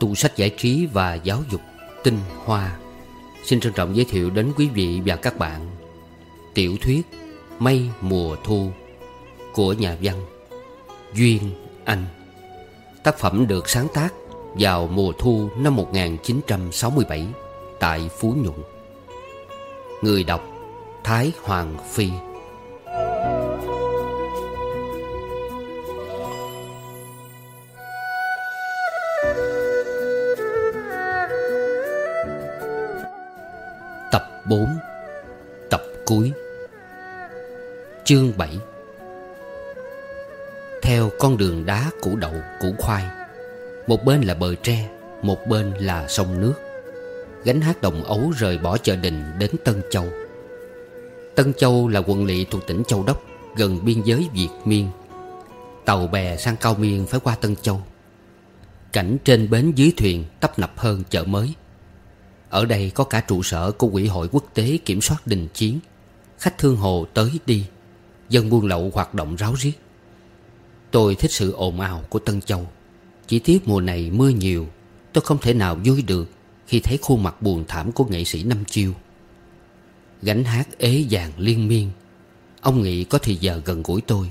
tủ sách giải trí và giáo dục Tinh Hoa. Xin trân trọng giới thiệu đến quý vị và các bạn Tiểu thuyết Mây mùa thu Của nhà văn Duyên Anh. Tác phẩm được sáng tác vào mùa thu năm 1967 Tại Phú Nhuận. Người đọc Thái Hoàng Phi. 4 Tập cuối. Chương 7 Theo con đường đá củ đậu, củ khoai. Một bên là bờ tre, Một bên là sông nước. Gánh hát đồng ấu rời bỏ chợ đình đến Tân Châu. Tân Châu là quận lỵ thuộc tỉnh Châu Đốc, Gần biên giới Việt Miên. Tàu bè sang Cao Miên phải qua Tân Châu. Cảnh trên bến dưới thuyền tấp nập hơn chợ mới ở đây có cả trụ sở của Quỹ hội quốc tế kiểm soát đình chiến. Khách thương hồ tới đi, Dân buôn lậu hoạt động ráo riết. Tôi thích sự ồn ào của Tân Châu. Chỉ tiếc mùa này mưa nhiều, Tôi không thể nào vui được Khi thấy khuôn mặt buồn thảm của nghệ sĩ Năm Chiêu. Gánh hát ế vàng liên miên, Ông nghĩ có thì giờ gần gũi tôi.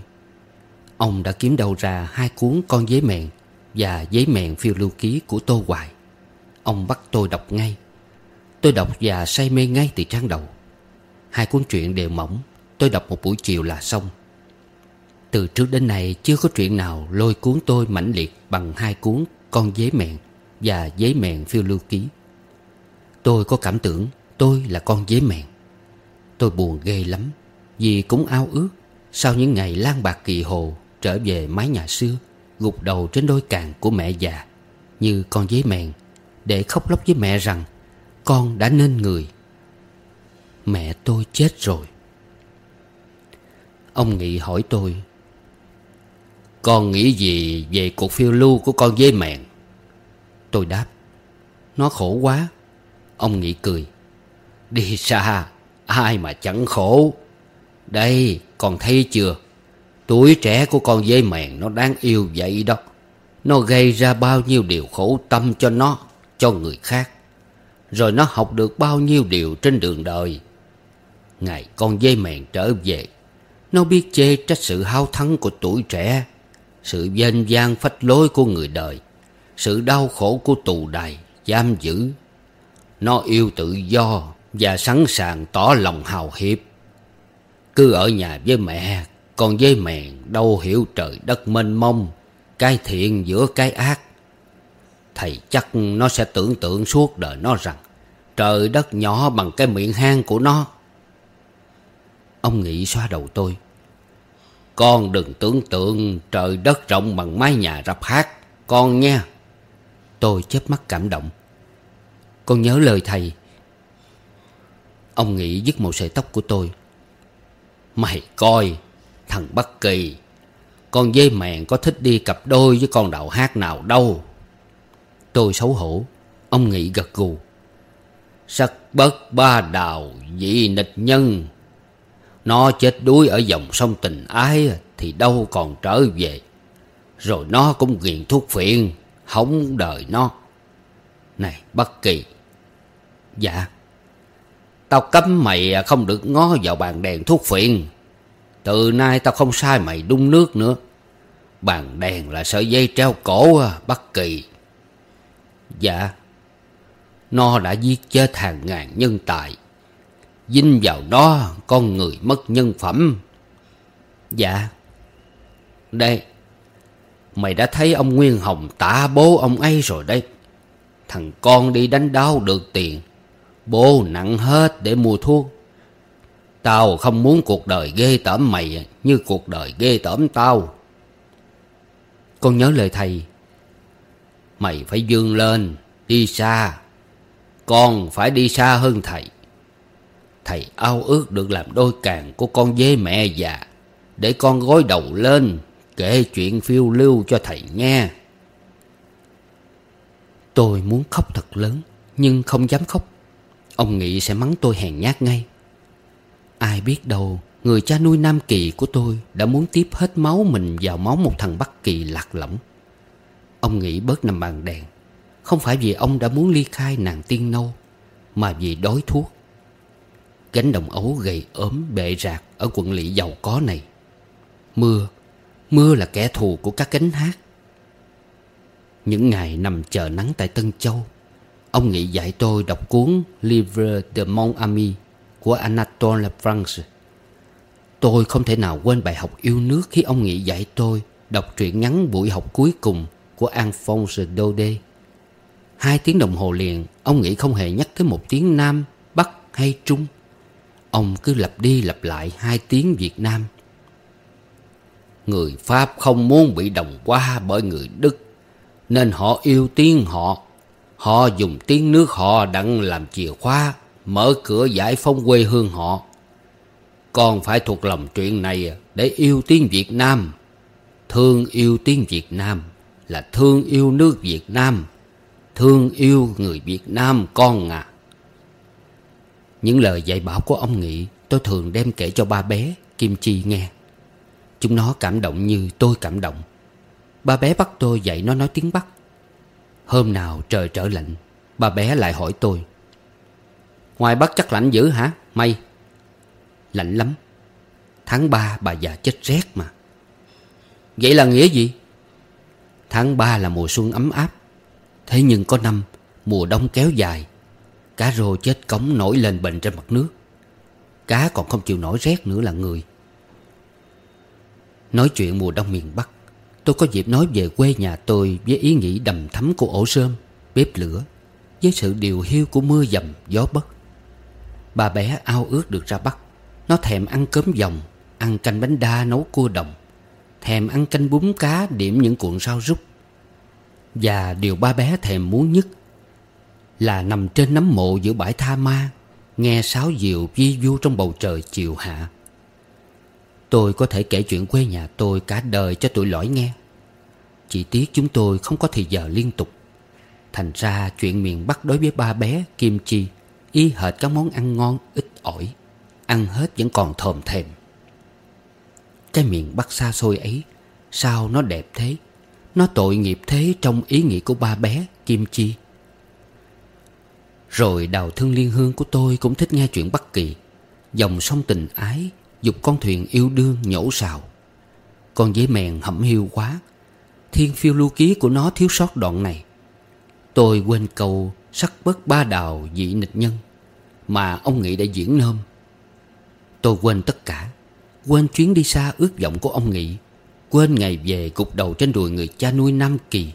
Ông đã kiếm đâu ra hai cuốn con giấy mèn Và giấy mèn phiêu lưu ký của Tô Hoài. Ông bắt tôi đọc ngay. Tôi đọc và say mê ngay từ trang đầu. Hai cuốn truyện đều mỏng. Tôi đọc một buổi chiều là xong. Từ trước đến nay, chưa có chuyện nào lôi cuốn tôi mãnh liệt Bằng hai cuốn Con giấy mèn và Giấy mèn phiêu lưu ký. Tôi có cảm tưởng tôi là con giấy mèn. Tôi buồn ghê lắm, Vì cũng ao ước Sau những ngày lang bạc kỳ hồ Trở về mái nhà xưa, Gục đầu trên đôi càng của mẹ già Như con giấy mèn, Để khóc lóc với mẹ rằng con đã nên người. Mẹ tôi chết rồi. Ông Nghị hỏi tôi, Con nghĩ gì về cuộc phiêu lưu của con với mèn Tôi đáp, Nó khổ quá. Ông Nghị cười, Đi xa, Ai mà chẳng khổ. Đây, con thấy chưa? Tuổi trẻ của con dây mèn nó đáng yêu vậy đó. Nó gây ra bao nhiêu điều khổ tâm cho nó, Cho người khác rồi nó học được bao nhiêu điều trên đường đời. Ngày con dây mèn trở về Nó biết chê trách sự hao thắng của tuổi trẻ Sự danh gian phách lối của người đời Sự đau khổ của tù đày, giam giữ. Nó yêu tự do và sẵn sàng tỏ lòng hào hiệp. Cứ ở nhà với mẹ Con dây mèn đâu hiểu trời đất mênh mông Cái thiện giữa cái ác Thầy chắc nó sẽ tưởng tượng suốt đời nó rằng Trời đất nhỏ bằng cái miệng hang của nó. Ông Nghị xoa đầu tôi. Con đừng tưởng tượng trời đất rộng bằng mái nhà rập hát, Con nha. Tôi chớp mắt cảm động. Con nhớ lời thầy. Ông Nghị dứt một sợi tóc của tôi. Mày coi, Thằng Bắc Kỳ, Con dê mèn có thích đi cặp đôi với con đạo hát nào đâu. Tôi xấu hổ. Ông Nghị gật gù. Sắc bất ba đào dị nịch nhân. Nó chết đuối ở dòng sông tình ái Thì đâu còn trở về. Rồi nó cũng nghiện thuốc phiện, Hống đời nó. Này, bất kỳ. Dạ. Tao cấm mày không được ngó vào bàn đèn thuốc phiện. Từ nay tao không sai mày đun nước nữa. Bàn đèn là sợi dây treo cổ à, Bất kỳ. Dạ. Nó đã giết chết hàng ngàn nhân tài. Dinh vào đó, con người mất nhân phẩm. Dạ. Đây. Mày đã thấy ông Nguyên Hồng tả bố ông ấy rồi đấy. Thằng con đi đánh đau được tiền. Bố nặng hết để mua thuốc. Tao không muốn cuộc đời ghê tởm mày Như cuộc đời ghê tởm tao. Con nhớ lời thầy. Mày phải dương lên, Đi xa. Con phải đi xa hơn thầy. Thầy ao ước được làm đôi càng của con dế mẹ già, Để con gối đầu lên, Kể chuyện phiêu lưu cho thầy nghe. Tôi muốn khóc thật lớn, Nhưng không dám khóc. Ông nghĩ sẽ mắng tôi hèn nhát ngay. Ai biết đâu, Người cha nuôi Nam Kỳ của tôi Đã muốn tiếp hết máu mình vào máu một thằng Bắc Kỳ lạc lõng. Ông nghĩ bớt nằm bàn đèn. Không phải vì ông đã muốn ly khai nàng tiên nâu, Mà vì đói thuốc. Gánh đồng ấu gầy ốm bệ rạc Ở quận lỵ giàu có này. Mưa Mưa là kẻ thù của các cánh hát. Những ngày nằm chờ nắng tại Tân Châu, Ông nghĩ dạy tôi đọc cuốn Livre de mon ami Của Anatole France Tôi không thể nào quên bài học yêu nước Khi ông nghĩ dạy tôi Đọc truyện ngắn buổi học cuối cùng của Alphonse Daudet. Hai tiếng đồng hồ liền Ông nghĩ không hề nhắc tới một tiếng Nam, Bắc hay Trung. Ông cứ lặp đi lặp lại hai tiếng Việt Nam. Người Pháp không muốn bị đồng qua bởi người Đức Nên họ yêu tiếng họ. Họ dùng tiếng nước họ đặng làm chìa khóa Mở cửa giải phóng quê hương họ. Con phải thuộc lòng chuyện này để yêu tiếng Việt Nam Thương yêu tiếng Việt Nam là thương yêu nước Việt Nam, Thương yêu người Việt Nam con à Những lời dạy bảo của ông Nghị, Tôi thường đem kể cho ba bé, Kim Chi nghe. Chúng nó cảm động như tôi cảm động. Ba bé bắt tôi dạy nó nói tiếng Bắc. Hôm nào trời trở lạnh, Ba bé lại hỏi tôi, Ngoài Bắc chắc lạnh dữ hả? Mây Lạnh lắm. Tháng ba bà già chết rét mà. Vậy là nghĩa gì? Tháng ba là mùa xuân ấm áp. Thế nhưng có năm, Mùa đông kéo dài. Cá rô chết cống nổi lên bệnh trên mặt nước. Cá còn không chịu nổi rét nữa là người. Nói chuyện mùa đông miền Bắc, Tôi có dịp nói về quê nhà tôi Với ý nghĩ đầm thắm của ổ sơm Bếp lửa, Với sự điều hiu của mưa dầm, gió bất. Bà bé ao ước được ra Bắc. Nó thèm ăn cơm dòng, Ăn canh bánh đa nấu cua đồng. Thèm ăn canh bún cá điểm những cuộn rau rút. Và điều ba bé thèm muốn nhất Là nằm trên nấm mộ giữa bãi tha ma, Nghe sáo diều vi vu trong bầu trời chiều hạ. Tôi có thể kể chuyện quê nhà tôi cả đời cho tụi lõi nghe. Chỉ tiếc chúng tôi không có thời giờ liên tục. Thành ra chuyện miền Bắc đối với ba bé Kim Chi Y hệt các món ăn ngon ít ỏi, Ăn hết vẫn còn thòm thèm. Cái miền Bắc xa xôi ấy, Sao nó đẹp thế? Nó tội nghiệp thế trong ý nghĩ của ba bé, Kim Chi. Rồi đào thương liên hương của tôi cũng thích nghe chuyện Bắc Kỳ. Dòng sông tình ái Dục con thuyền yêu đương nhổ sào Con dế mèn hẩm hiu quá. Thiên phiêu lưu ký của nó thiếu sót đoạn này. Tôi quên câu sắc bất ba đào dị nịch nhân Mà ông Nghị đã diễn nôm. Tôi quên tất cả. Quên chuyến đi xa ước vọng của ông Nghị. Quên ngày về gục đầu trên đùi người cha nuôi Nam Kỳ.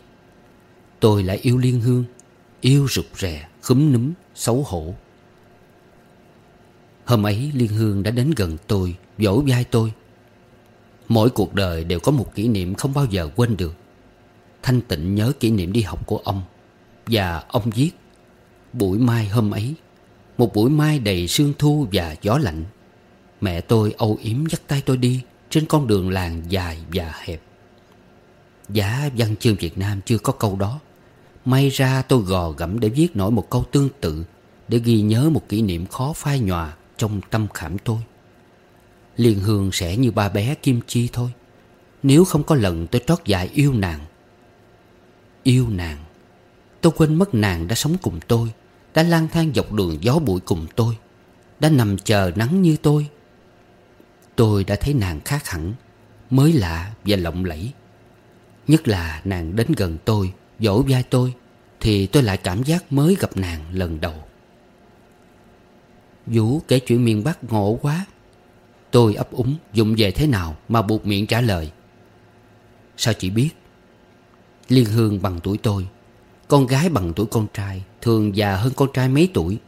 Tôi lại yêu Liên Hương Yêu rụt rè, khúm núm, xấu hổ. Hôm ấy Liên Hương đã đến gần tôi Vỗ vai tôi. Mỗi cuộc đời đều có một kỷ niệm không bao giờ quên được. Thanh tịnh nhớ kỷ niệm đi học của ông. Và ông viết Buổi mai hôm ấy Một buổi mai đầy sương thu và gió lạnh. Mẹ tôi âu yếm dắt tay tôi đi, Trên con đường làng dài và hẹp. Giá văn chương Việt Nam chưa có câu đó. May ra tôi gò gẫm để viết nổi một câu tương tự, Để ghi nhớ một kỷ niệm khó phai nhòa trong tâm khảm tôi. Liên Hương sẽ như ba bé Kim Chi thôi, Nếu không có lần tôi trót dại yêu nàng. Yêu nàng? Tôi quên mất nàng đã sống cùng tôi, Đã lang thang dọc đường gió bụi cùng tôi, Đã nằm chờ nắng như tôi Tôi đã thấy nàng khác hẳn, Mới lạ và lộng lẫy. Nhất là nàng đến gần tôi, Vỗ vai tôi, Thì tôi lại cảm giác mới gặp nàng lần đầu. Vũ kể chuyện miền Bắc ngộ quá. Tôi ấp úng dùng về thế nào Mà buộc miệng trả lời. Sao chị biết? Liên Hương bằng tuổi tôi, Con gái bằng tuổi con trai, Thường già hơn con trai mấy tuổi.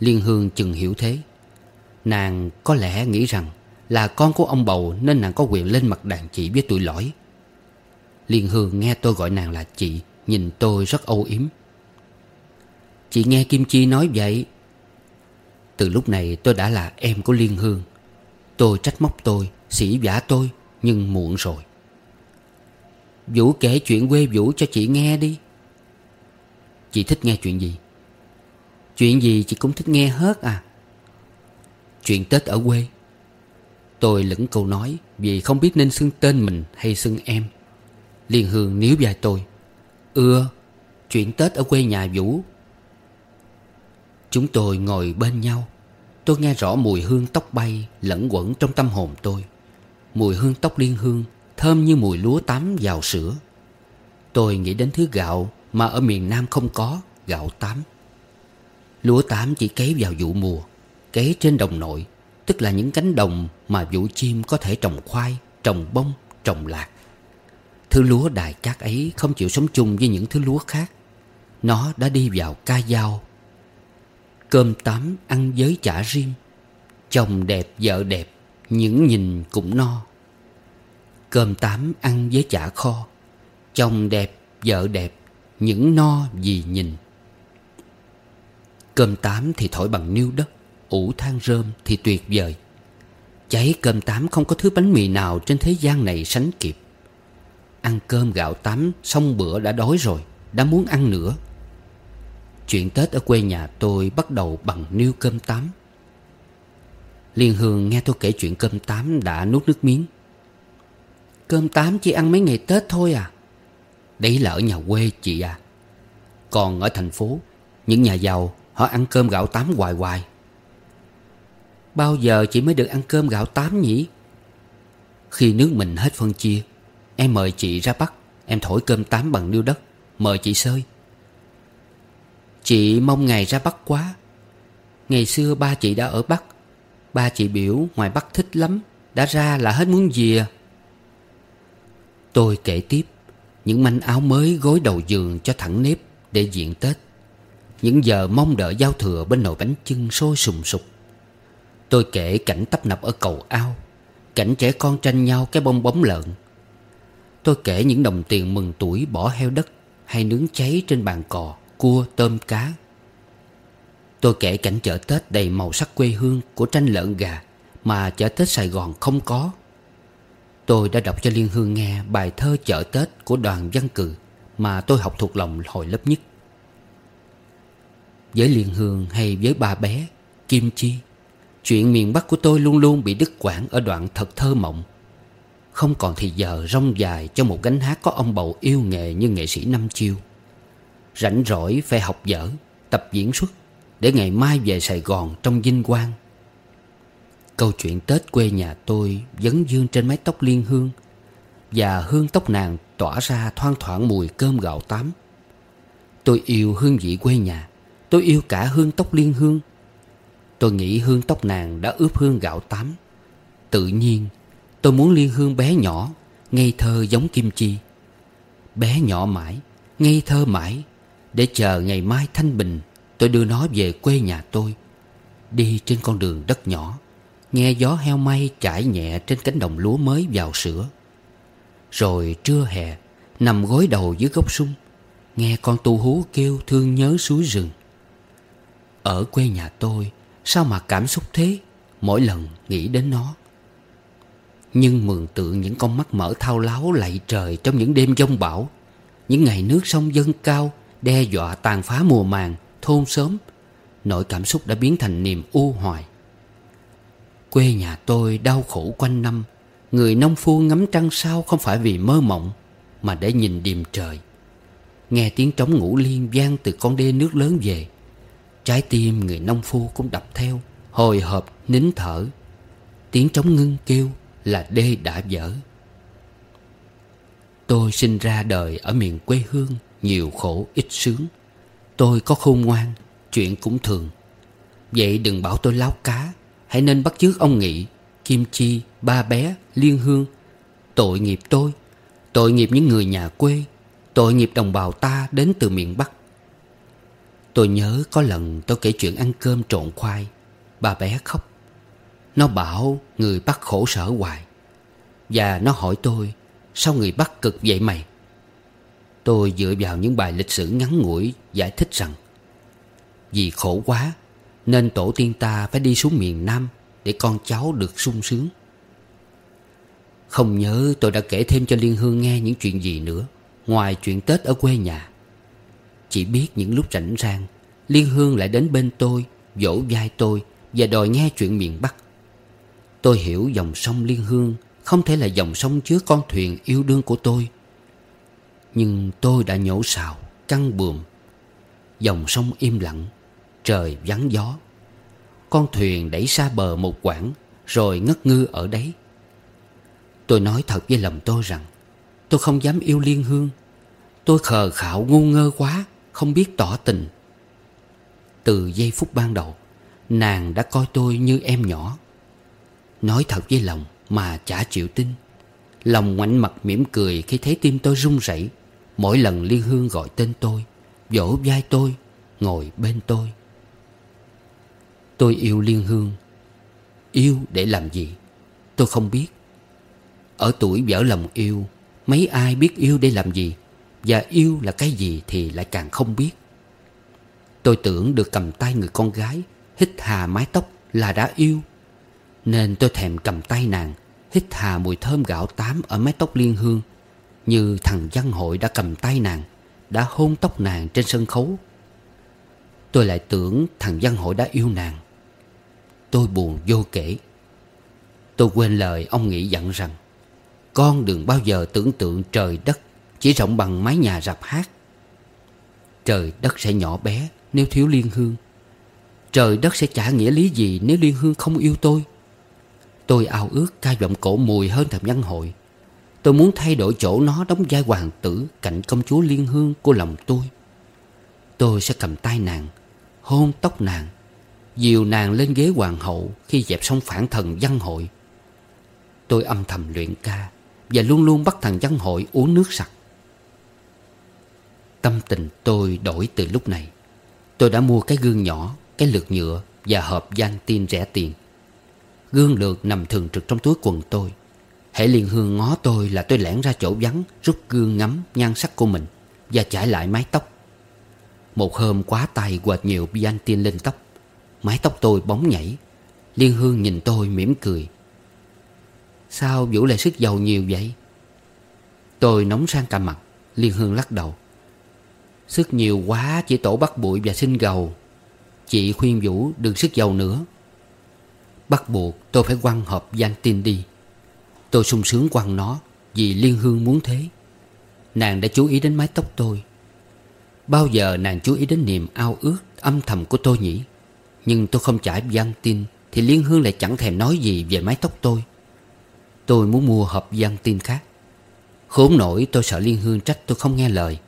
Liên Hương chừng hiểu thế. Nàng có lẽ nghĩ rằng là con của ông bầu Nên nàng có quyền lên mặt đàn chị với tuổi lõi Liên Hương nghe tôi gọi nàng là chị, Nhìn tôi rất âu yếm. Chị nghe Kim Chi nói vậy. Từ lúc này tôi đã là em của Liên Hương. Tôi trách móc tôi Sĩ vả tôi, Nhưng muộn rồi. Vũ kể chuyện quê Vũ cho chị nghe đi. Chị thích nghe chuyện gì? Chuyện gì chị cũng thích nghe hết à. Chuyện Tết ở quê. Tôi lẫn câu nói, Vì không biết nên xưng tên mình hay xưng em. Liên Hương níu vai tôi. Ưa Chuyện Tết ở quê nhà Vũ. Chúng tôi ngồi bên nhau. Tôi nghe rõ mùi hương tóc bay Lẫn quẩn trong tâm hồn tôi. Mùi hương tóc liên hương Thơm như mùi lúa tắm vào sữa. Tôi nghĩ đến thứ gạo Mà ở miền Nam không có, Gạo tám. Lúa tám chỉ cấy vào vụ mùa, Cấy trên đồng nội. Tức là những cánh đồng mà vũ chim có thể trồng khoai Trồng bông, trồng lạc. Thứ lúa đài cát ấy không chịu sống chung với những thứ lúa khác. Nó đã đi vào ca dao. Cơm tắm ăn với chả riêng. Chồng đẹp vợ đẹp Những nhìn cũng no. Cơm tám ăn với chả kho. Chồng đẹp vợ đẹp Những no vì nhìn. Cơm tám thì thổi bằng niêu đất ủ than rơm thì tuyệt vời. Cháy cơm tám không có thứ bánh mì nào trên thế gian này sánh kịp. Ăn cơm gạo tám xong bữa đã đói rồi, Đã muốn ăn nữa. Chuyện Tết ở quê nhà tôi bắt đầu bằng niêu cơm tám. Liên Hương nghe tôi kể chuyện cơm tám đã nuốt nước miếng. Cơm tám chỉ ăn mấy ngày Tết thôi à? Đấy là ở nhà quê chị à. Còn ở thành phố, Những nhà giàu, họ ăn cơm gạo tám hoài hoài. Bao giờ chị mới được ăn cơm gạo tám nhỉ? Khi nước mình hết phân chia, Em mời chị ra Bắc, Em thổi cơm tám bằng niêu đất, Mời chị sơi. Chị mong ngày ra Bắc quá. Ngày xưa ba chị đã ở Bắc, Ba chị biểu ngoài Bắc thích lắm, Đã ra là hết muốn về. Tôi kể tiếp Những manh áo mới gối đầu giường cho thẳng nếp Để diện Tết, Những giờ mong đợi giao thừa bên nồi bánh chưng sôi sùng sục. Tôi kể cảnh tấp nập ở cầu ao. Cảnh trẻ con tranh nhau cái bông bóng lợn. Tôi kể những đồng tiền mừng tuổi bỏ heo đất Hay nướng cháy trên bàn cò, cua, tôm cá. Tôi kể cảnh chợ Tết đầy màu sắc quê hương của tranh lợn gà Mà chợ Tết Sài Gòn không có. Tôi đã đọc cho Liên Hương nghe bài thơ chợ Tết của đoàn văn cừ Mà tôi học thuộc lòng hồi lớp nhất. Với Liên Hương hay với ba bé Kim Chi? Chuyện miền Bắc của tôi luôn luôn bị đứt quãng ở đoạn thật thơ mộng. Không còn thì giờ rong dài cho một gánh hát có ông bầu yêu nghề như nghệ sĩ Năm Chiêu. Rảnh rỗi phải học dở, tập diễn xuất Để ngày mai về Sài Gòn trong vinh quang. Câu chuyện Tết quê nhà tôi vấn dương trên mái tóc liên hương Và hương tóc nàng tỏa ra thoang thoảng mùi cơm gạo tám Tôi yêu hương vị quê nhà Tôi yêu cả hương tóc liên hương Tôi nghĩ hương tóc nàng đã ướp hương gạo tám Tự nhiên, tôi muốn liên hương bé nhỏ, Ngây thơ giống kim chi. Bé nhỏ mãi, Ngây thơ mãi, Để chờ ngày mai thanh bình, Tôi đưa nó về quê nhà tôi. Đi trên con đường đất nhỏ, Nghe gió heo may chảy nhẹ Trên cánh đồng lúa mới vào sữa. Rồi trưa hè, Nằm gối đầu dưới gốc sung Nghe con tu hú kêu thương nhớ suối rừng. Ở quê nhà tôi Sao mà cảm xúc thế? Mỗi lần nghĩ đến nó. Nhưng mường tượng những con mắt mở thao láo lạy trời Trong những đêm giông bão. Những ngày nước sông dâng cao, Đe dọa tàn phá mùa màng, Thôn sớm Nỗi cảm xúc đã biến thành niềm u hoài. Quê nhà tôi đau khổ quanh năm. Người nông phu ngắm trăng sao Không phải vì mơ mộng, Mà để nhìn điềm trời. Nghe tiếng trống ngũ liên vang từ con đê nước lớn về. Trái tim người nông phu cũng đập theo Hồi hộp nín thở. Tiếng trống ngưng kêu là đê đã dở. Tôi sinh ra đời ở miền quê hương Nhiều khổ ít sướng. Tôi có khôn ngoan Chuyện cũng thường. Vậy đừng bảo tôi láo cá Hãy nên bắt chước ông Nghị Kim Chi, Ba Bé, Liên Hương. Tội nghiệp tôi Tội nghiệp những người nhà quê Tội nghiệp đồng bào ta đến từ miền Bắc. Tôi nhớ có lần tôi kể chuyện ăn cơm trộn khoai. Bà bé khóc. Nó bảo người bắt khổ sở hoài. Và nó hỏi tôi, Sao người bắt cực vậy mày? Tôi dựa vào những bài lịch sử ngắn ngủi Giải thích rằng, Vì khổ quá, Nên tổ tiên ta phải đi xuống miền Nam Để con cháu được sung sướng. Không nhớ tôi đã kể thêm cho Liên Hương nghe những chuyện gì nữa, Ngoài chuyện Tết ở quê nhà chỉ biết những lúc rảnh rang, Liên Hương lại đến bên tôi, Vỗ vai tôi Và đòi nghe chuyện miền Bắc. Tôi hiểu dòng sông Liên Hương Không thể là dòng sông chứa con thuyền yêu đương của tôi. Nhưng tôi đã nhổ xào, căng buồm. Dòng sông im lặng, Trời vắng gió. Con thuyền đẩy xa bờ một quãng, Rồi ngất ngư ở đấy. Tôi nói thật với lòng tôi rằng, Tôi không dám yêu Liên Hương. Tôi khờ khạo ngu ngơ quá. Không biết tỏ tình. Từ giây phút ban đầu, Nàng đã coi tôi như em nhỏ. Nói thật với lòng mà chả chịu tin. Lòng ngoảnh mặt mỉm cười khi thấy tim tôi run rẩy. Mỗi lần Liên Hương gọi tên tôi, Vỗ vai tôi, Ngồi bên tôi. Tôi yêu Liên Hương. Yêu để làm gì? Tôi không biết. Ở tuổi vỡ lòng yêu, Mấy ai biết yêu để làm gì? Và yêu là cái gì thì lại càng không biết. Tôi tưởng được cầm tay người con gái, Hít hà mái tóc là đã yêu. Nên tôi thèm cầm tay nàng, Hít hà mùi thơm gạo tám ở mái tóc liên hương. Như thằng văn hội đã cầm tay nàng, Đã hôn tóc nàng trên sân khấu. Tôi lại tưởng thằng văn hội đã yêu nàng. Tôi buồn vô kể. Tôi quên lời ông nghĩ dặn rằng, Con đừng bao giờ tưởng tượng trời đất chỉ rộng bằng mái nhà rạp hát. Trời đất sẽ nhỏ bé nếu thiếu liên hương. Trời đất sẽ trả nghĩa lý gì nếu liên hương không yêu tôi. Tôi ao ước ca vọng cổ mùi hơn thầm văn hội. Tôi muốn thay đổi chỗ nó đóng vai hoàng tử, Cạnh công chúa liên hương của lòng tôi. Tôi sẽ cầm tay nàng, Hôn tóc nàng, Dìu nàng lên ghế hoàng hậu Khi dẹp xong phản thần văn hội. Tôi âm thầm luyện ca Và luôn luôn bắt thằng văn hội uống nước sặc. Tâm tình tôi đổi từ lúc này. Tôi đã mua cái gương nhỏ, Cái lược nhựa Và hộp gian tin rẻ tiền. Gương lược nằm thường trực trong túi quần tôi. Hãy liền hương ngó tôi là tôi lẻn ra chỗ vắng, Rút gương ngắm nhan sắc của mình Và chải lại mái tóc. Một hôm quá tay quệt nhiều gian tiên lên tóc. Mái tóc tôi bóng nhảy. Liên Hương nhìn tôi mỉm cười. Sao Vũ lại sức giàu nhiều vậy? Tôi nóng sang cả mặt. Liên Hương lắc đầu. Sức nhiều quá chỉ tổ bắt bụi và sinh gầu. Chị khuyên Vũ đừng sức giàu nữa. Bắt buộc tôi phải quăng hộp danh tin đi. Tôi sung sướng quăng nó Vì Liên Hương muốn thế. Nàng đã chú ý đến mái tóc tôi. Bao giờ nàng chú ý đến niềm ao ước, âm thầm của tôi nhỉ? Nhưng tôi không trả văn tin Thì Liên Hương lại chẳng thèm nói gì về mái tóc tôi. Tôi muốn mua hộp văn tin khác. Khốn nổi tôi sợ Liên Hương trách tôi không nghe lời.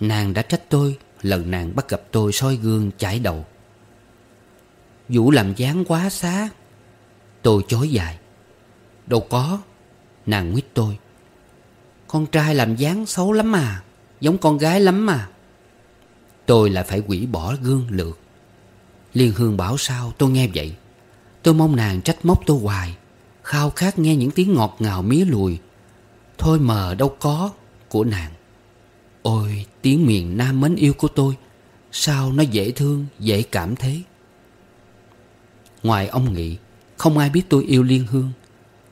Nàng đã trách tôi, Lần nàng bắt gặp tôi soi gương, chải đầu. Vũ làm dáng quá xá, Tôi chối dài. Đâu có, Nàng nguyết tôi. Con trai làm dáng xấu lắm mà Giống con gái lắm mà Tôi lại phải quỷ bỏ gương lượt Liên Hương bảo sao tôi nghe vậy. Tôi mong nàng trách móc tôi hoài, Khao khát nghe những tiếng ngọt ngào mía lùi. Thôi mờ đâu có Của nàng. Ôi, tiếng miền Nam mến yêu của tôi, Sao nó dễ thương, Dễ cảm thế? Ngoài ông Nghị, Không ai biết tôi yêu Liên Hương,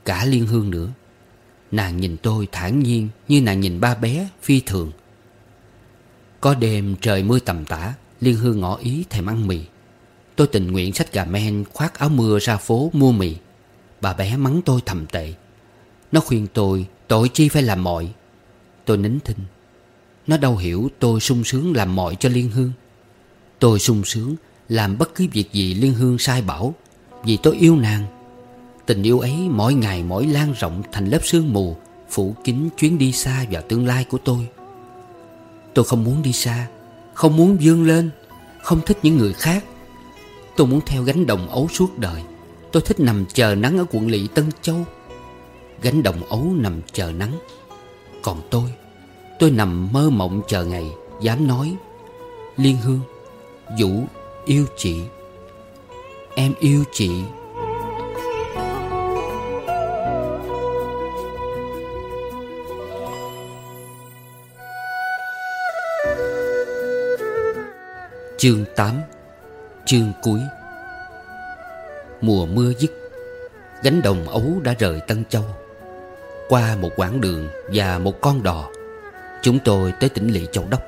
Cả Liên Hương nữa. Nàng nhìn tôi thản nhiên Như nàng nhìn ba bé phi thường. Có đêm trời mưa tầm tã, Liên Hương ngỏ ý thèm ăn mì. Tôi tình nguyện xách gà men, Khoác áo mưa ra phố mua mì. Bà bé mắng tôi thầm tệ. Nó khuyên tôi, tội chi phải làm mọi? Tôi nín thinh. Nó đâu hiểu tôi sung sướng làm mọi cho Liên Hương. Tôi sung sướng làm bất cứ việc gì Liên Hương sai bảo, Vì tôi yêu nàng. Tình yêu ấy mỗi ngày mỗi lan rộng thành lớp sương mù, Phủ kín chuyến đi xa và tương lai của tôi. Tôi không muốn đi xa, Không muốn vươn lên, Không thích những người khác. Tôi muốn theo gánh đồng ấu suốt đời. Tôi thích nằm chờ nắng ở quận lỵ Tân Châu. Gánh đồng ấu nằm chờ nắng. Còn tôi Tôi nằm mơ mộng chờ ngày, Dám nói. Liên Hương, Vũ, yêu chị. Em yêu chị. Chương 8 Chương cuối. Mùa mưa dứt, Gánh đồng ấu đã rời Tân Châu. Qua một quãng đường và một con đò Chúng tôi tới tỉnh lỵ Châu Đốc.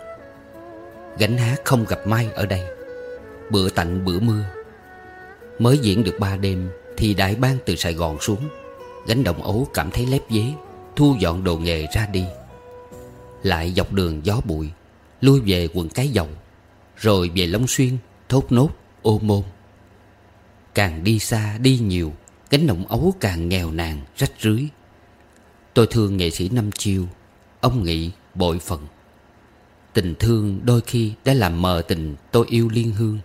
Gánh hát không gặp Mai ở đây. Bữa tạnh bữa mưa. Mới diễn được ba đêm Thì đại bang từ Sài Gòn xuống. Gánh đồng ấu cảm thấy lép dế Thu dọn đồ nghề ra đi. Lại dọc đường gió bụi, Lui về quận Cái Dầu, Rồi về Long Xuyên, Thốt Nốt, Ô Môn. Càng đi xa đi nhiều Cánh đồng ấu càng nghèo nàn, rách rưới. Tôi thương nghệ sĩ Năm Chiêu, Ông Nghị bội phận. Tình thương đôi khi đã làm mờ tình tôi yêu liên hương.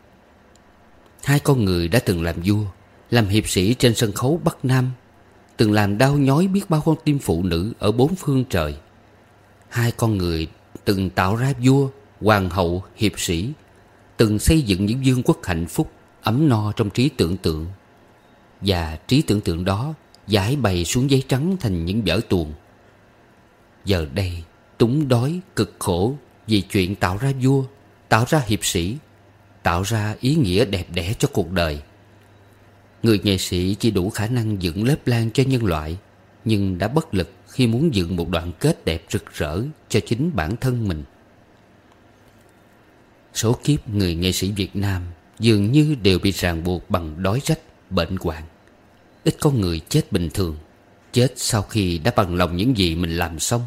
Hai con người đã từng làm vua Làm hiệp sĩ trên sân khấu Bắc Nam Từng làm đau nhói biết bao con tim phụ nữ Ở bốn phương trời. Hai con người từng tạo ra vua Hoàng hậu, hiệp sĩ Từng xây dựng những vương quốc hạnh phúc Ấm no trong trí tưởng tượng. Và trí tưởng tượng đó Giải bày xuống giấy trắng thành những vở tuồng. Giờ đây túng đói, cực khổ Vì chuyện tạo ra vua Tạo ra hiệp sĩ Tạo ra ý nghĩa đẹp đẽ cho cuộc đời. Người nghệ sĩ chỉ đủ khả năng dựng lớp lan cho nhân loại Nhưng đã bất lực khi muốn dựng một đoạn kết đẹp rực rỡ cho chính bản thân mình. Số kiếp người nghệ sĩ Việt Nam dường như đều bị ràng buộc bằng đói rách, bệnh hoạn. Ít có người chết bình thường Chết sau khi đã bằng lòng những gì mình làm xong.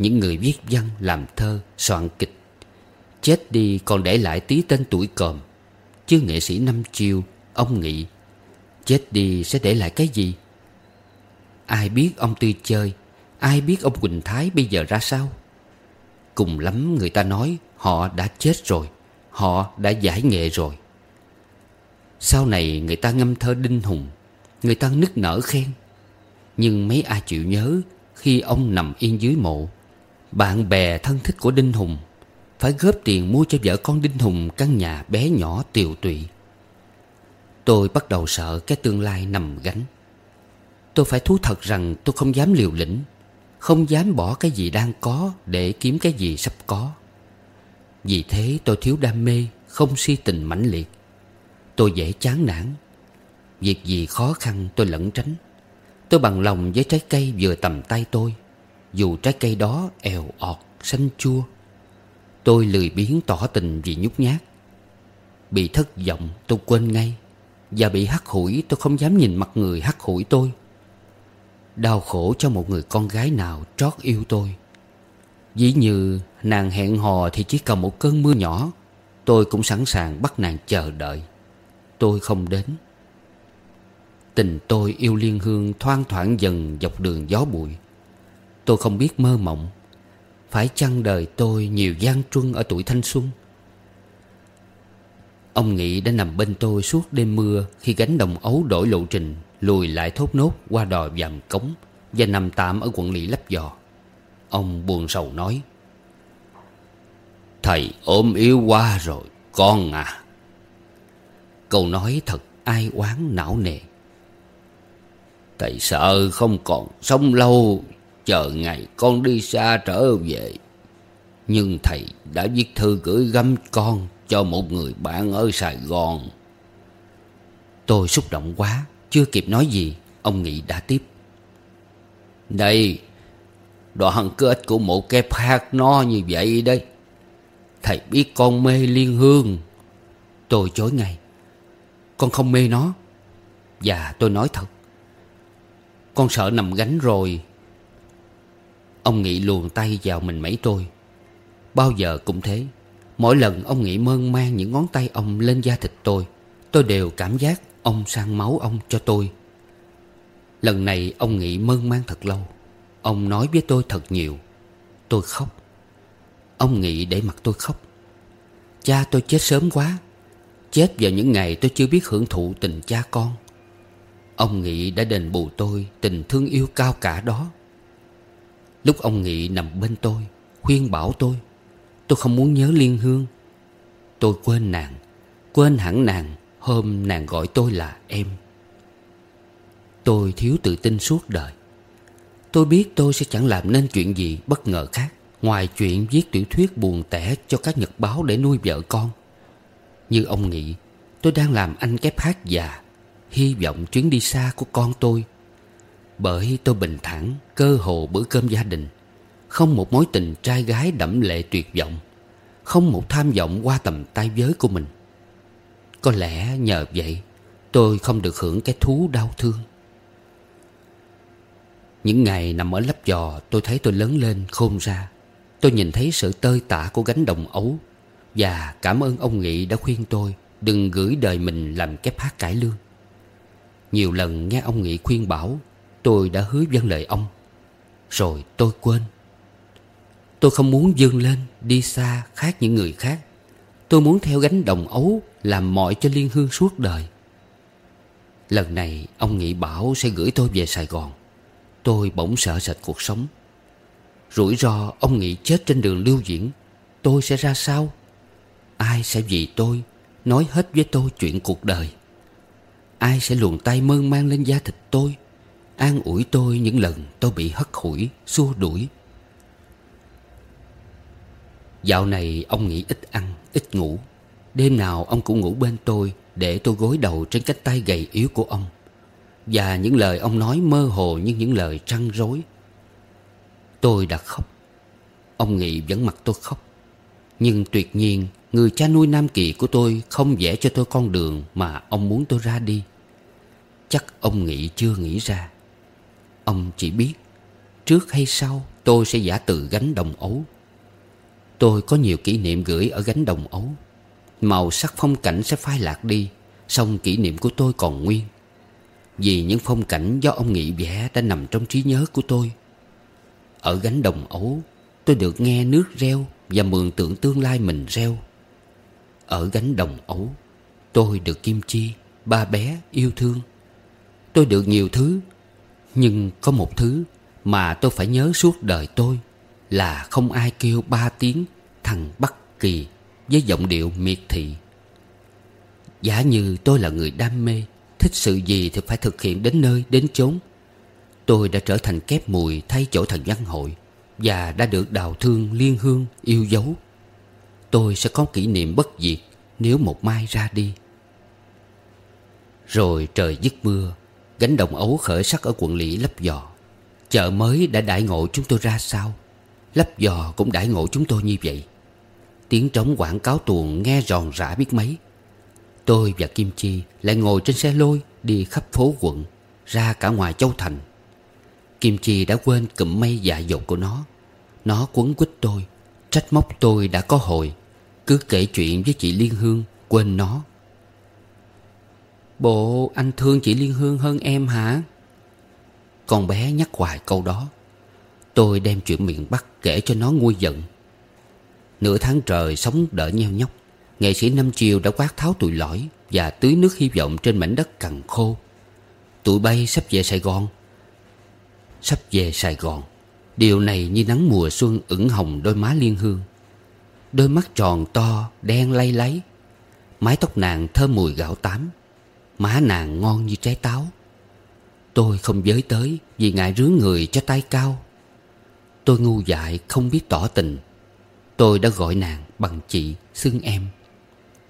Những người viết văn, làm thơ, soạn kịch. Chết đi còn để lại tí tên tuổi còm. Chứ nghệ sĩ Năm Chiêu, ông Nghị Chết đi sẽ để lại cái gì? Ai biết ông Tư Chơi Ai biết ông Quỳnh Thái bây giờ ra sao? Cùng lắm người ta nói Họ đã chết rồi Họ đã giải nghệ rồi. Sau này người ta ngâm thơ Đinh Hùng Người ta nức nở khen. Nhưng mấy ai chịu nhớ Khi ông nằm yên dưới mộ bạn bè thân thích của Đinh Hùng Phải góp tiền mua cho vợ con Đinh Hùng Căn nhà bé nhỏ tiều tụy. Tôi bắt đầu sợ cái tương lai nằm gánh. Tôi phải thú thật rằng tôi không dám liều lĩnh, Không dám bỏ cái gì đang có Để kiếm cái gì sắp có. Vì thế tôi thiếu đam mê, Không si tình mãnh liệt. Tôi dễ chán nản. Việc gì khó khăn tôi lẩn tránh. Tôi bằng lòng với trái cây vừa tầm tay tôi. Dù trái cây đó èo ọt, xanh chua. Tôi lười biếng tỏ tình vì nhút nhát. Bị thất vọng tôi quên ngay. Và bị hắt hủi tôi không dám nhìn mặt người hắt hủi tôi. Đau khổ cho một người con gái nào trót yêu tôi. Dĩ như nàng hẹn hò thì chỉ cần một cơn mưa nhỏ. Tôi cũng sẵn sàng bắt nàng chờ đợi. Tôi không đến. Tình tôi yêu liên hương thoang thoảng dần dọc đường gió bụi. Tôi không biết mơ mộng. Phải chăng đời tôi nhiều gian truân ở tuổi thanh xuân? Ông Nghị đã nằm bên tôi suốt đêm mưa Khi gánh đồng ấu đổi lộ trình, Lùi lại thốt nốt qua đò vàm cống Và nằm tạm ở quận lỵ lấp giò. Ông buồn sầu nói, Thầy ôm yếu quá rồi, Con à. Câu nói thật ai oán não nề. Thầy sợ không còn sống lâu Chờ ngày con đi xa trở về. Nhưng thầy đã viết thư gửi gắm con Cho một người bạn ở Sài Gòn. Tôi xúc động quá, Chưa kịp nói gì, Ông Nghị đã tiếp. Đây Đoạn kết của một cái phát nó như vậy đấy Thầy biết con mê liên hương. Tôi chối ngay. Con không mê nó. Và tôi nói thật. Con sợ nằm gánh rồi Ông Nghị luồn tay vào mình mấy tôi Bao giờ cũng thế, Mỗi lần ông Nghị mơn man những ngón tay ông lên da thịt tôi Tôi đều cảm giác ông sang máu ông cho tôi. Lần này ông Nghị mơn man thật lâu, Ông nói với tôi thật nhiều. Tôi khóc. Ông Nghị để mặt tôi khóc. Cha tôi chết sớm quá, Chết vào những ngày tôi chưa biết hưởng thụ tình cha con. Ông Nghị đã đền bù tôi Tình thương yêu cao cả đó. Lúc ông Nghị nằm bên tôi, Khuyên bảo tôi Tôi không muốn nhớ Liên Hương. Tôi quên nàng, Quên hẳn nàng, Hôm nàng gọi tôi là em. Tôi thiếu tự tin suốt đời. Tôi biết tôi sẽ chẳng làm nên chuyện gì bất ngờ khác, Ngoài chuyện viết tiểu thuyết buồn tẻ cho các nhật báo để nuôi vợ con. Như ông nghĩ Tôi đang làm anh kép hát già, Hy vọng chuyến đi xa của con tôi bởi tôi bình thản, Cơ hồ bữa cơm gia đình. Không một mối tình trai gái đẫm lệ tuyệt vọng. Không một tham vọng qua tầm tay giới của mình. Có lẽ nhờ vậy, Tôi không được hưởng cái thú đau thương. Những ngày nằm ở lấp giò, tôi thấy tôi lớn lên, khôn ra. Tôi nhìn thấy sự tơi tả của gánh đồng ấu. Và cảm ơn ông Nghị đã khuyên tôi, Đừng gửi đời mình làm kép hát cải lương. Nhiều lần nghe ông Nghị khuyên bảo Tôi đã hứa vâng lời ông, Rồi tôi quên. Tôi không muốn dâng lên Đi xa khác những người khác. Tôi muốn theo gánh đồng ấu Làm mọi cho Liên Hương suốt đời. Lần này, ông Nghị bảo sẽ gửi tôi về Sài Gòn. Tôi bỗng sợ sệt cuộc sống. Rủi ro ông Nghị chết trên đường lưu diễn, Tôi sẽ ra sao? Ai sẽ vì tôi Nói hết với tôi chuyện cuộc đời? Ai sẽ luồn tay mơn mang lên da thịt tôi? An ủi tôi những lần tôi bị hất hủi Xua đuổi. Dạo này ông nghỉ ít ăn, ít ngủ. Đêm nào ông cũng ngủ bên tôi Để tôi gối đầu trên cánh tay gầy yếu của ông. Và những lời ông nói mơ hồ như những lời trăn rối. Tôi đã khóc. Ông Nghị vẫn mặc tôi khóc. Nhưng tuyệt nhiên Người cha nuôi Nam Kỳ của tôi Không vẽ cho tôi con đường Mà ông muốn tôi ra đi. Chắc ông nghĩ chưa nghĩ ra. Ông chỉ biết, Trước hay sau tôi sẽ giả tự gánh đồng ấu. Tôi có nhiều kỷ niệm gửi ở gánh đồng ấu. Màu sắc phong cảnh sẽ phai lạc đi, song kỷ niệm của tôi còn nguyên. Vì những phong cảnh do ông Nghị vẽ đã nằm trong trí nhớ của tôi. Ở gánh đồng ấu, Tôi được nghe nước reo Và mường tượng tương lai mình reo. Ở gánh đồng ấu, Tôi được Kim Chi, Ba bé yêu thương. Tôi được nhiều thứ nhưng có một thứ Mà tôi phải nhớ suốt đời tôi Là không ai kêu ba tiếng Thằng Bắc Kỳ Với giọng điệu miệt thị. Giả như tôi là người đam mê, Thích sự gì thì phải thực hiện đến nơi, đến chốn. Tôi đã trở thành kép mùi thay chỗ thần văn hội Và đã được đào thương liên hương yêu dấu. Tôi sẽ có kỷ niệm bất diệt Nếu một mai ra đi. Rồi trời dứt mưa Gánh đồng ấu khởi sắc ở quận lỵ lấp giò Chợ mới đã đại ngộ chúng tôi ra sao? Lấp giò cũng đại ngộ chúng tôi như vậy. Tiếng trống quảng cáo tuồng nghe ròn rã biết mấy. Tôi và Kim Chi lại ngồi trên xe lôi Đi khắp phố quận, Ra cả ngoài châu thành. Kim Chi đã quên cụm mây dạ dột của nó. Nó quấn quýt tôi, Trách móc tôi đã có hồi. Cứ kể chuyện với chị Liên Hương Quên nó. Bộ anh thương chị Liên Hương hơn em hả? Con bé nhắc hoài câu đó. Tôi đem chuyện miền Bắc kể cho nó nguôi giận. Nửa tháng trời sống đỡ nheo nhóc. Nghệ sĩ Năm Chiều đã quát tháo tụi lõi Và tưới nước hy vọng trên mảnh đất cằn khô. Tụi bay sắp về Sài Gòn. Sắp về Sài Gòn. Điều này như nắng mùa xuân ửng hồng đôi má liên hương. Đôi mắt tròn to, đen lay láy. Mái tóc nàng thơm mùi gạo tám. Má nàng ngon như trái táo. Tôi không giới tới Vì ngại rướng người cho tay cao. Tôi ngu dại không biết tỏ tình. Tôi đã gọi nàng bằng chị xưng em.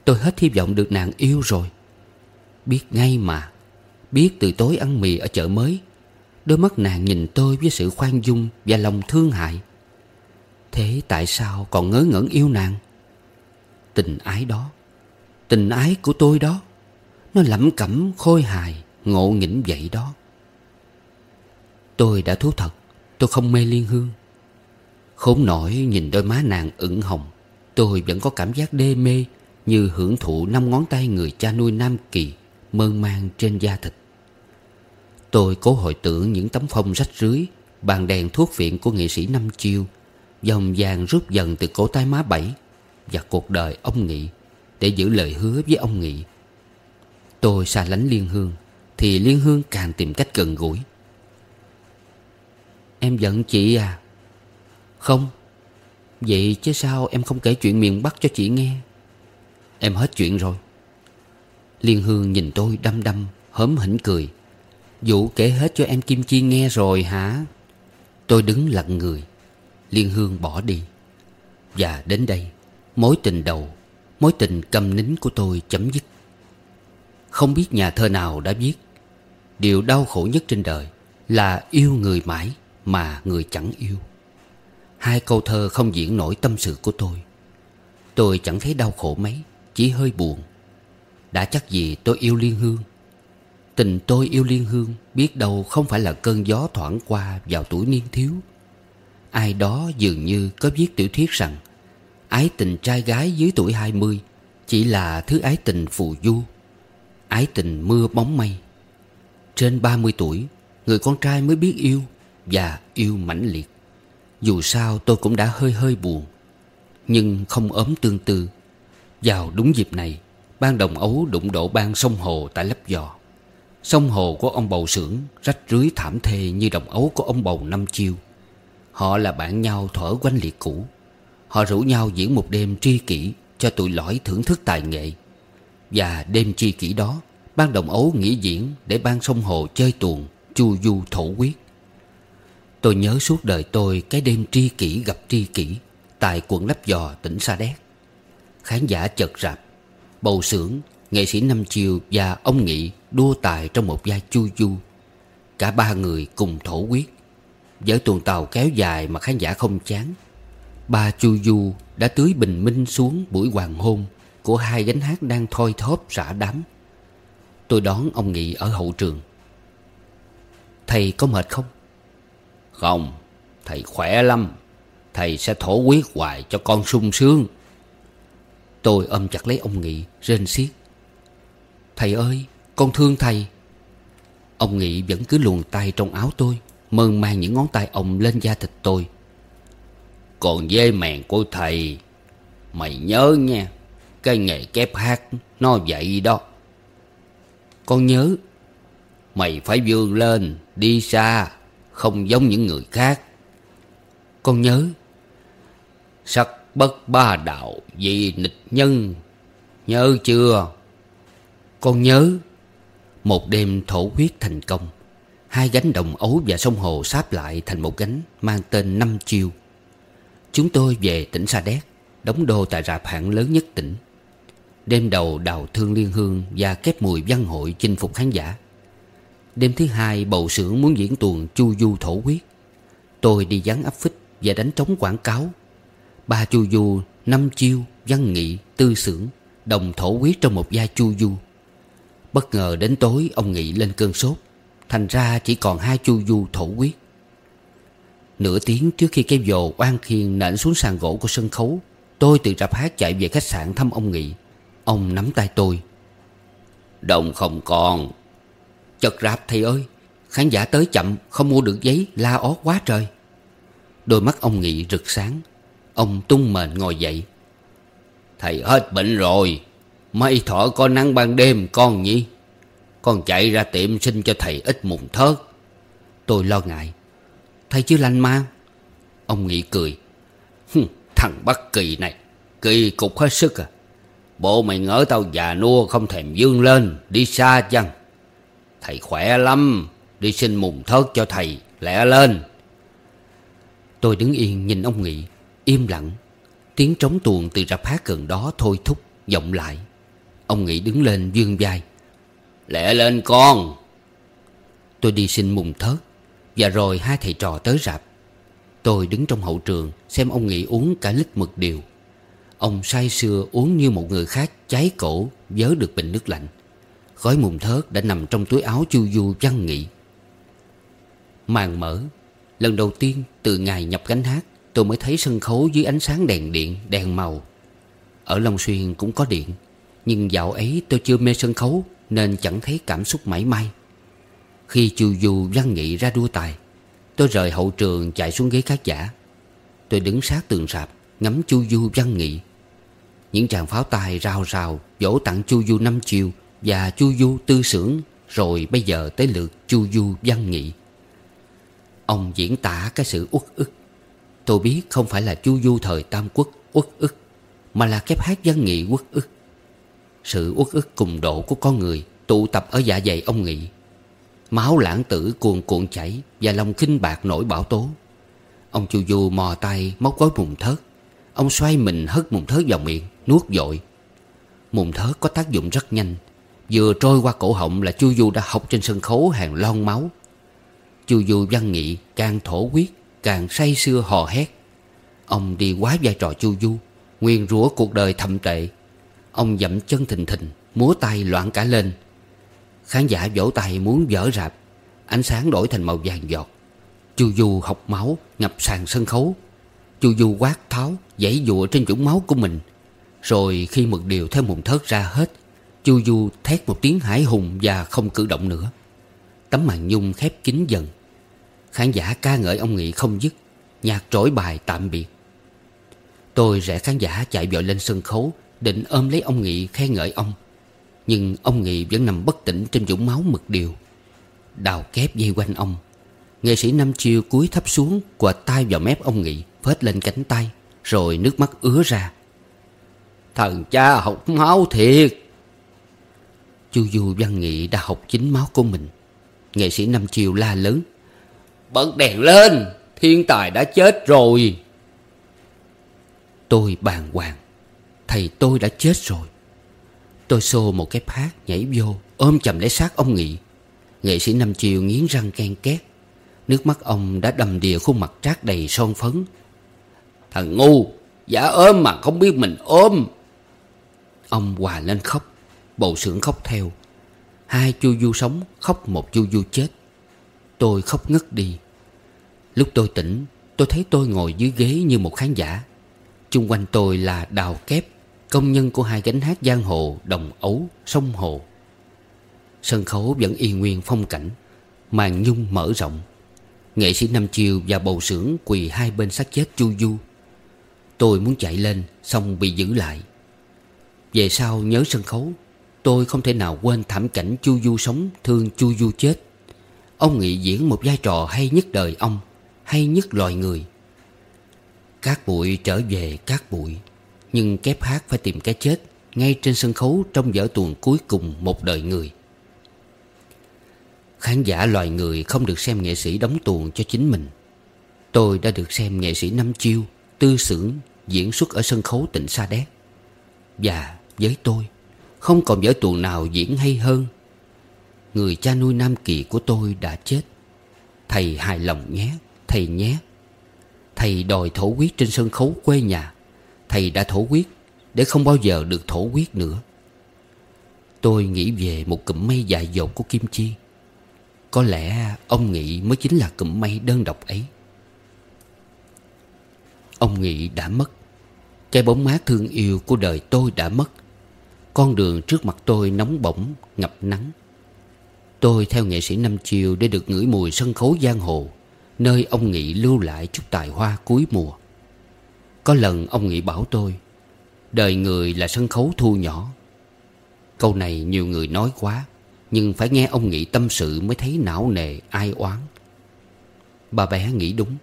Tôi hết hy vọng được nàng yêu rồi. Biết ngay mà. Biết từ tối ăn mì ở chợ mới, Đôi mắt nàng nhìn tôi với sự khoan dung Và lòng thương hại. Thế tại sao còn ngớ ngẩn yêu nàng? Tình ái đó. Tình ái của tôi đó. Nó lẩm cẩm khôi hài, Ngộ nghĩnh vậy đó. Tôi đã thú thật, Tôi không mê liên hương. Khốn nổi nhìn đôi má nàng ửng hồng, Tôi vẫn có cảm giác đê mê Như hưởng thụ năm ngón tay người cha nuôi Nam Kỳ Mơn man trên da thịt. Tôi cố hồi tưởng những tấm phong rách rưới, Bàn đèn thuốc viện của nghệ sĩ Năm Chiêu, Dòng vàng rút dần từ cổ tay má bảy Và cuộc đời ông Nghị Để giữ lời hứa với ông Nghị Tôi xa lánh Liên Hương, Thì Liên Hương càng tìm cách gần gũi. Em giận chị à? Không. Vậy chứ sao em không kể chuyện miền Bắc cho chị nghe? Em hết chuyện rồi. Liên Hương nhìn tôi đăm đăm, Hớm hỉnh cười. Vũ kể hết cho em Kim Chi nghe rồi hả? Tôi đứng lặng người. Liên Hương bỏ đi. Và đến đây, Mối tình đầu, Mối tình câm nín của tôi chấm dứt. Không biết nhà thơ nào đã viết. Điều đau khổ nhất trên đời Là yêu người mãi Mà người chẳng yêu. Hai câu thơ không diễn nổi tâm sự của tôi. Tôi chẳng thấy đau khổ mấy, Chỉ hơi buồn. Đã chắc gì tôi yêu Liên Hương? Tình tôi yêu Liên Hương Biết đâu không phải là cơn gió thoảng qua Vào tuổi niên thiếu. Ai đó dường như có viết tiểu thuyết rằng Ái tình trai gái dưới tuổi 20 Chỉ là thứ ái tình phù du. Ái tình mưa bóng mây. Trên 30 tuổi, Người con trai mới biết yêu Và yêu mãnh liệt. Dù sao tôi cũng đã hơi hơi buồn, Nhưng không ốm tương tư. Vào đúng dịp này, Ban đồng ấu đụng độ ban sông hồ tại lấp giò. Sông hồ của ông bầu sưởng Rách rưới thảm thê như đồng ấu của ông bầu năm chiêu. Họ là bạn nhau thở quanh liệt cũ. Họ rủ nhau diễn một đêm tri kỷ Cho tụi lõi thưởng thức tài nghệ. Và đêm tri kỷ đó, Ban đồng ấu nghỉ diễn Để ban sông hồ chơi tuồng Chu du thổ quyết. Tôi nhớ suốt đời tôi Cái đêm tri kỷ gặp tri kỷ Tại quận Lấp Giò tỉnh Sa Đéc. Khán giả chật rạp, Bầu xưởng, Nghệ sĩ Năm Chiều và ông Nghị Đua tài trong một vai chu du. Cả ba người cùng thổ quyết Với tuần tàu kéo dài mà khán giả không chán, Ba chu du đã tưới bình minh xuống buổi hoàng hôn. Của hai gánh hát đang thoi thóp rã đám. Tôi đón ông Nghị ở hậu trường. Thầy có mệt không? Không, thầy khỏe lắm. Thầy sẽ thổ quyết hoài cho con sung sướng. Tôi ôm chặt lấy ông Nghị rên xiết. Thầy ơi con thương thầy. Ông Nghị vẫn cứ luồn tay trong áo tôi Mơn mang những ngón tay ông lên da thịt tôi. Còn dê mèn của thầy Mày nhớ nha. Cái nghề kép hát, Nó vậy đó. Con nhớ, Mày phải vươn lên, Đi xa, Không giống những người khác. Con nhớ, Sắc bất ba đạo Vì nịch nhân, Nhớ chưa? Con nhớ, Một đêm thổ huyết thành công, Hai gánh đồng ấu và sông hồ sáp lại thành một gánh Mang tên Năm Chiêu. Chúng tôi về tỉnh Sa Đéc, Đóng đô tại rạp hạng lớn nhất tỉnh. Đêm đầu đào thương liên hương Và kép mùi văn hội chinh phục khán giả. Đêm thứ hai bầu sưởng muốn diễn tuồng chu du thổ huyết. Tôi đi dán áp phích và đánh trống quảng cáo. Ba chu du, năm chiêu, văn nghị, tư sưởng Đồng thổ huyết trong một gia chu du. Bất ngờ đến tối ông Nghị lên cơn sốt. Thành ra chỉ còn hai chu du thổ huyết. Nửa tiếng trước khi cái dồ oan khiên nện xuống sàn gỗ của sân khấu Tôi từ rạp hát chạy về khách sạn thăm ông Nghị. Ông nắm tay tôi. Đồng không còn. Chật rạp thầy ơi Khán giả tới chậm Không mua được giấy La ó quá trời. Đôi mắt ông Nghị rực sáng. Ông tung mền ngồi dậy. Thầy hết bệnh rồi. Mây thọ có nắng ban đêm con nhỉ? Con chạy ra tiệm xin cho thầy ít mùng thớt. Tôi lo ngại. Thầy chưa lành mà. Ông Nghị cười. cười Thằng Bắc Kỳ này Kỳ cục hết sức à Bộ mày ngỡ tao già nua không thèm dương lên, Đi xa chăng? Thầy khỏe lắm, Đi xin mùng thớt cho thầy, Lẹ lên. Tôi đứng yên nhìn ông Nghị, Im lặng. Tiếng trống tuồng từ rạp hát gần đó thôi thúc, vọng lại. Ông Nghị đứng lên dương vai. Lẹ lên con. Tôi đi xin mùng thớt, Và rồi hai thầy trò tới rạp. Tôi đứng trong hậu trường, Xem ông Nghị uống cả lít mực điều Ông say sưa uống như một người khác Cháy cổ vớ được bình nước lạnh. Khói mùng thớt đã nằm trong túi áo chu du văn nghị Màn mở. Lần đầu tiên từ ngày nhập gánh hát Tôi mới thấy sân khấu dưới ánh sáng đèn điện, đèn màu. Ở Long Xuyên cũng có điện Nhưng dạo ấy tôi chưa mê sân khấu Nên chẳng thấy cảm xúc mảy may. Khi chu du văn nghị ra đua tài Tôi rời hậu trường chạy xuống ghế khán giả. Tôi đứng sát tường sạp Ngắm chu du văn nghị. Những tràng pháo tay rào rào Vỗ tặng chu du năm chiều Và chu du tư xưởng, Rồi bây giờ tới lượt chu du văn nghị. Ông diễn tả cái sự uất ức. Tôi biết không phải là chu du thời Tam Quốc uất ức, Mà là kép hát văn nghị uất ức. Sự uất ức cùng độ của con người Tụ tập ở dạ dày ông Nghị. Máu lãng tử cuồn cuộn chảy Và lòng khinh bạc nổi bão tố. Ông chu du mò tay móc gói mùng thớt. Ông xoay mình hất mùng thớt vào miệng. Nuốt dội. Mùng thớt có tác dụng rất nhanh. Vừa trôi qua cổ họng là chu du đã học trên sân khấu hàng lon máu. Chu du văn nghị càng thổ quyết Càng say sưa hò hét. Ông đi quá vai trò chu du Nguyên rủa cuộc đời thậm tệ. Ông dậm chân thình thình Múa tay loạn cả lên. Khán giả vỗ tay muốn vỡ rạp, Ánh sáng đổi thành màu vàng giọt. Chu Du học máu, ngập sàn sân khấu. Chu Du quát tháo, Dãy dụa trên chủng máu của mình. Rồi khi mực điều theo mụn thớt ra hết, Chu Du thét một tiếng hải hùng Và không cử động nữa. Tấm màn nhung khép kín dần. Khán giả ca ngợi ông Nghị không dứt, Nhạc trỗi bài tạm biệt. Tôi rẽ khán giả chạy vội lên sân khấu, Định ôm lấy ông Nghị khen ngợi ông. Nhưng ông Nghị vẫn nằm bất tỉnh Trên dũng máu mực điều Đào kép dây quanh ông. Nghệ sĩ Năm Chiêu cúi thấp xuống, Quệt tay vào mép ông Nghị, Phết lên cánh tay, Rồi nước mắt ứa ra. Thần cha học máu thiệt. Chu Du Văn Nghị đã học chính máu của mình. Nghệ sĩ Năm chiều la lớn. Bật đèn lên, Thiên tài đã chết rồi. Tôi bàng hoàng. Thầy tôi đã chết rồi. Tôi xô một cái phát nhảy vô, Ôm chầm lấy xác ông Nghị. Nghệ sĩ Năm Chiều nghiến răng ken két Nước mắt ông đã đầm đìa khuôn mặt trát đầy son phấn. Thằng ngu, Giả ôm mà không biết mình ôm Ông hòa lên khóc Bầu sưởng khóc theo. Hai chu du sống khóc một chu du chết. Tôi khóc ngất đi. Lúc tôi tỉnh Tôi thấy tôi ngồi dưới ghế như một khán giả. Chung quanh tôi là đào kép Công nhân của hai gánh hát giang hồ Đồng ấu, sông hồ. Sân khấu vẫn y nguyên phong cảnh Màn nhung mở rộng. Nghệ sĩ Năm Chiều và bầu sưởng quỳ hai bên xác chết chu du. Tôi muốn chạy lên Xong bị giữ lại. Về sau nhớ sân khấu, Tôi không thể nào quên thảm cảnh chu du sống Thương chu du chết. Ông Nghị diễn một vai trò hay nhất đời ông, Hay nhất loài người. Các bụi trở về các bụi, Nhưng kép hát phải tìm cái chết Ngay trên sân khấu trong vở tuồng cuối cùng một đời người. Khán giả loài người không được xem nghệ sĩ đóng tuồng cho chính mình. Tôi đã được xem nghệ sĩ Năm Chiêu, Tư xưởng diễn xuất ở sân khấu tỉnh Sa Đéc. Và với tôi. Không còn vở tuồng nào diễn hay hơn. Người cha nuôi Nam Kỳ của tôi đã chết. Thầy hài lòng nhé, Thầy nhé. Thầy đòi thổ quyết trên sân khấu quê nhà. Thầy đã thổ quyết Để không bao giờ được thổ quyết nữa. Tôi nghĩ về một cụm mây dài dột của Kim Chi. Có lẽ ông Nghị mới chính là cụm mây đơn độc ấy. Ông Nghị đã mất. Cái bóng mát thương yêu của đời tôi đã mất. Con đường trước mặt tôi nóng bỏng, ngập nắng. Tôi theo nghệ sĩ Năm Chiều để được ngửi mùi sân khấu giang hồ Nơi ông Nghị lưu lại chút tài hoa cuối mùa. Có lần ông Nghị bảo tôi Đời người là sân khấu thu nhỏ. Câu này nhiều người nói quá Nhưng phải nghe ông Nghị tâm sự mới thấy não nề ai oán. Bà bé nghĩ đúng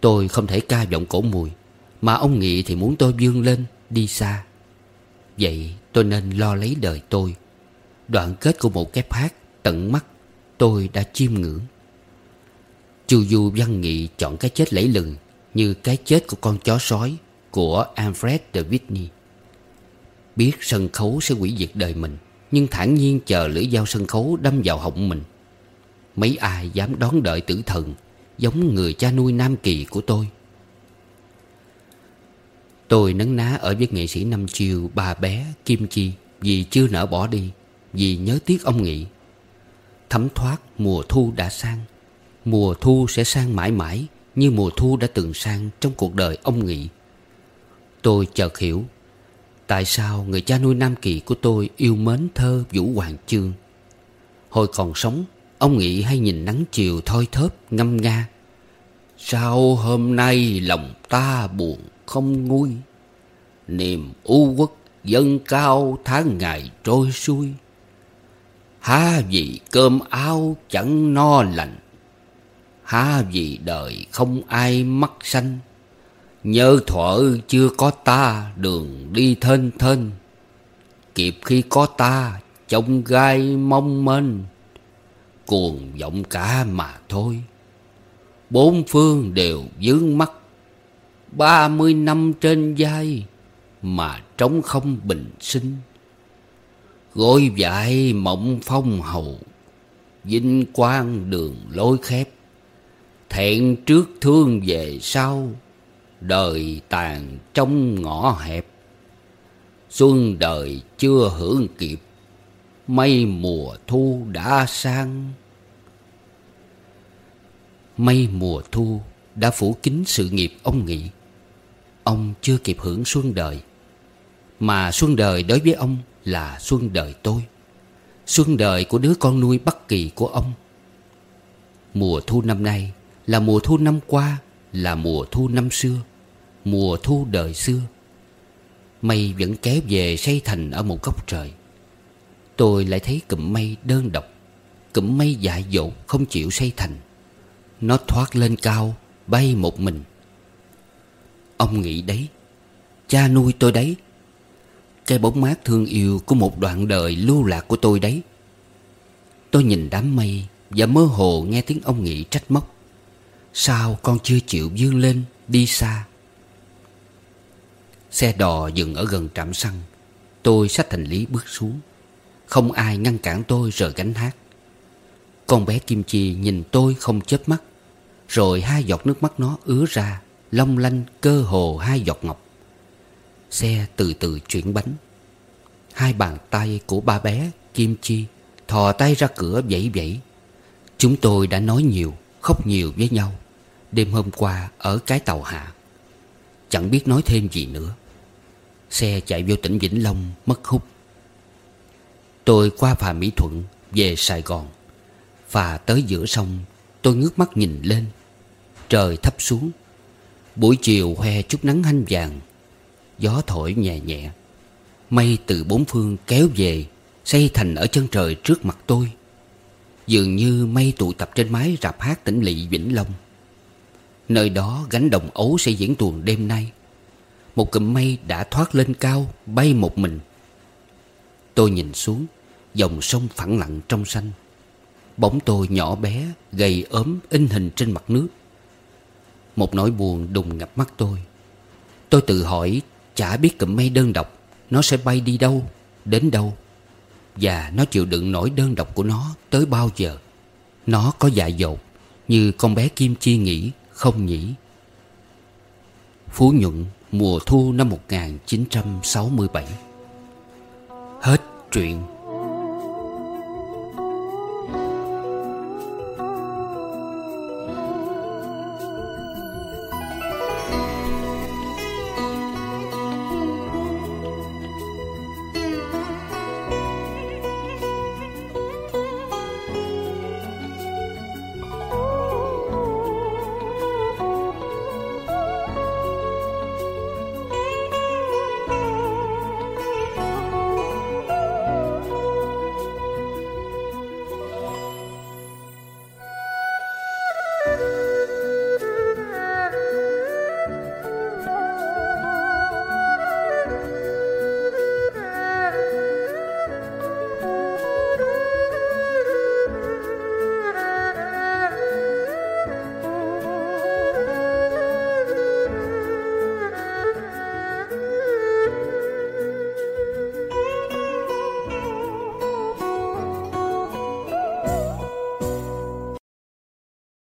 Tôi không thể ca giọng cổ mùi Mà ông Nghị thì muốn tôi vươn lên Đi xa. Vậy tôi nên lo lấy đời tôi. Đoạn kết của một cái hát Tận mắt, tôi đã chiêm ngưỡng. Chu Du Văn Nghị chọn cái chết lẫy lừng Như cái chết của con chó sói Của Alfred de Whitney Biết sân khấu sẽ hủy diệt đời mình, Nhưng thản nhiên chờ lưỡi dao sân khấu đâm vào họng mình. Mấy ai dám đón đợi tử thần Giống người cha nuôi Nam Kỳ của tôi? Tôi nấn ná ở với nghệ sĩ Năm Chiều, Bà bé Kim Chi, Vì chưa nỡ bỏ đi, Vì nhớ tiếc ông Nghị. Thấm thoát, mùa thu đã sang. Mùa thu sẽ sang mãi mãi, Như mùa thu đã từng sang Trong cuộc đời ông Nghị. Tôi chợt hiểu Tại sao người cha nuôi Nam Kỳ của tôi Yêu mến thơ Vũ Hoàng Chương. Hồi còn sống, Ông Nghị hay nhìn nắng chiều thoi thớp ngâm nga. Sao hôm nay lòng ta buồn? Không nguôi. Niềm u uất dâng cao tháng ngày trôi xuôi. Há vì cơm áo chẳng no lành. Há vì đời không ai mắt xanh Nhớ thuở chưa có ta, đường đi thênh thênh. Kịp khi có ta trông gai mong mênh Cuồng vọng cả mà thôi. Bốn phương đều dướng mắt. Ba mươi năm trên vai Mà trống không bình sinh. Gối dại mộng phong hầu, Vinh quang đường lối khép. Thẹn trước thương về sau, Đời tàn trong ngõ hẹp. Xuân đời chưa hưởng kịp Mây mùa thu đã sang. Mây mùa thu đã phủ kín sự nghiệp ông Nghị. Ông chưa kịp hưởng xuân đời. Mà xuân đời đối với ông là xuân đời tôi. Xuân đời của đứa con nuôi bất kỳ của ông. Mùa thu năm nay là mùa thu năm qua, Là mùa thu năm xưa, Mùa thu đời xưa. Mây vẫn kéo về xây thành ở một góc trời. Tôi lại thấy cụm mây đơn độc, Cụm mây dại dột không chịu xây thành. Nó thoát lên cao, Bay một mình. Ông nghĩ đấy. Cha nuôi tôi đấy. Cái bóng mát thương yêu Của một đoạn đời lưu lạc của tôi đấy. Tôi nhìn đám mây Và mơ hồ nghe tiếng ông nghĩ trách móc. Sao con chưa chịu vươn lên Đi xa? Xe đò dừng ở gần trạm xăng. Tôi xách hành lý bước xuống. Không ai ngăn cản tôi rời gánh hát. Con bé Kim Chi nhìn tôi không chớp mắt, Rồi hai giọt nước mắt nó ứa ra. Long lanh cơ hồ hai giọt ngọc. Xe từ từ chuyển bánh. Hai bàn tay của ba bé Kim Chi Thò tay ra cửa vẫy vẫy. Chúng tôi đã nói nhiều, Khóc nhiều với nhau Đêm hôm qua ở cái tàu hạ. Chẳng biết nói thêm gì nữa. Xe chạy vô tỉnh Vĩnh Long, mất hút. Tôi qua phà Mỹ Thuận, Về Sài Gòn. Phà tới giữa sông, Tôi ngước mắt nhìn lên. Trời thấp xuống Buổi chiều hoe chút nắng hanh vàng, Gió thổi nhẹ nhẹ. Mây từ bốn phương kéo về, Xây thành ở chân trời trước mặt tôi. Dường như mây tụ tập trên mái rạp hát tỉnh lỵ Vĩnh Long. Nơi đó gánh đồng ấu sẽ diễn tuồng đêm nay. Một cụm mây đã thoát lên cao, Bay một mình. Tôi nhìn xuống, Dòng sông phẳng lặng trong xanh. Bóng tôi nhỏ bé, Gầy ốm in hình trên mặt nước. Một nỗi buồn đùng ngập mắt tôi. Tôi tự hỏi, Chả biết cụm mây đơn độc, Nó sẽ bay đi đâu, Đến đâu? Và nó chịu đựng nỗi đơn độc của nó Tới bao giờ? Nó có dại dột Như con bé Kim Chi nghĩ, không nhỉ? Phú Nhuận, mùa thu năm 1967 Hết truyện